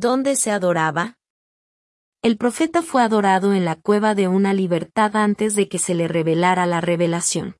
¿Dónde se adoraba? El profeta fue adorado en la cueva de una libertad antes de que se le revelara la revelación.